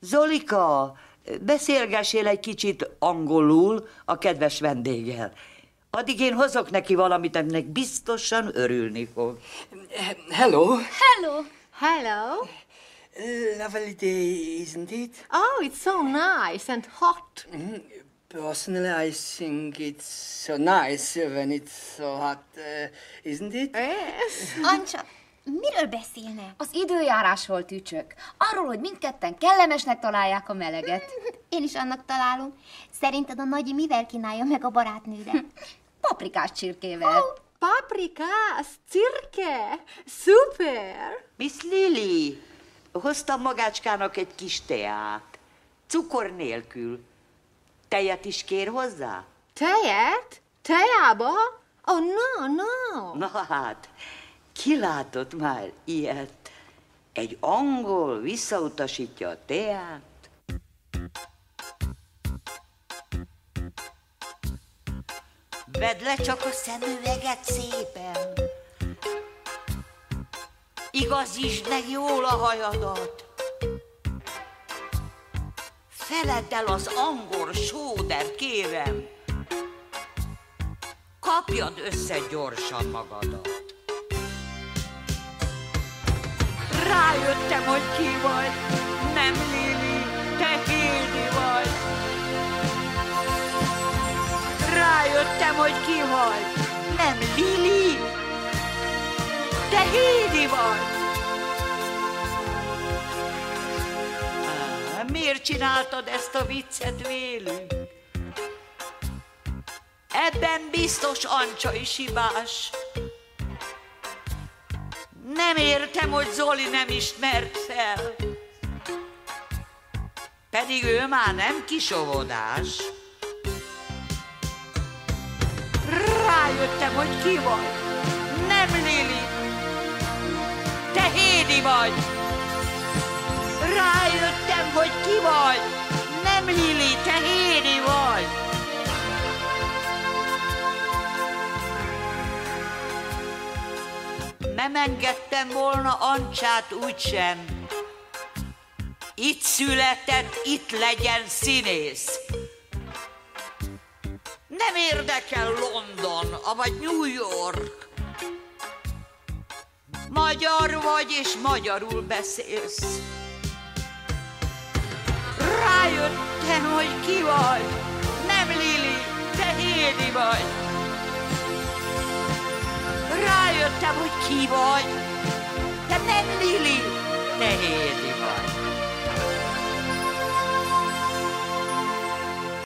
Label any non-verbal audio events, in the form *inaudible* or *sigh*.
Zolika, beszélgessél egy kicsit angolul a kedves vendéggel. Addig én hozok neki valamit, aminek biztosan örülni fog. Hello. Hello. Hello. Lovely day, isn't it? Oh, it's so nice and hot. Personally, I think it's so nice when it's so hot, uh, isn't it? Yes. *laughs* Ancsa, miről beszélnek? Az időjárásról tücsök. Arról, hogy mindketten kellemesnek találják a meleget. *laughs* Én is annak találom. Szerinted a nagyi mivel kínálja meg a barátnőre? *laughs* Paprikás csirkével. Oh. Paprika, cirke, super. Miss Lily, hoztam magácskának egy kis teát. Cukor nélkül. Tejet is kér hozzá? Tejet? Teába? Oh, no, no. Na hát, ki látott már ilyet? Egy angol visszautasítja a teát? Vedd le csak a szemüveget szépen. Igazítsd meg jól a hajadat. Feledd el az angol sóder, kérem. Kapjad össze gyorsan magadat. Rájöttem, hogy ki vagy. Nem Lili, te Hédi vagy. Rájöttem, hogy ki vagy. Nem Lili, te Hédi vagy. Miért csináltad ezt a viccet vélünk? Ebben biztos Ancsa is hibás. Nem értem, hogy Zoli nem ismert fel. Pedig ő már nem kisovodás. Rájöttem, hogy ki vagy. Nem Lili. Te Hédi vagy. Rájöttem, hogy ki vagy. Nem Lili, te Hédi Nem engedtem volna Ancsát úgysem. Itt született, itt legyen színész. Nem érdekel London, vagy New York. Magyar vagy, és magyarul beszélsz. Rájöttem, hogy ki vagy. Nem Lili, te Hédi vagy. Hogy ki vagy. Te nem Lili.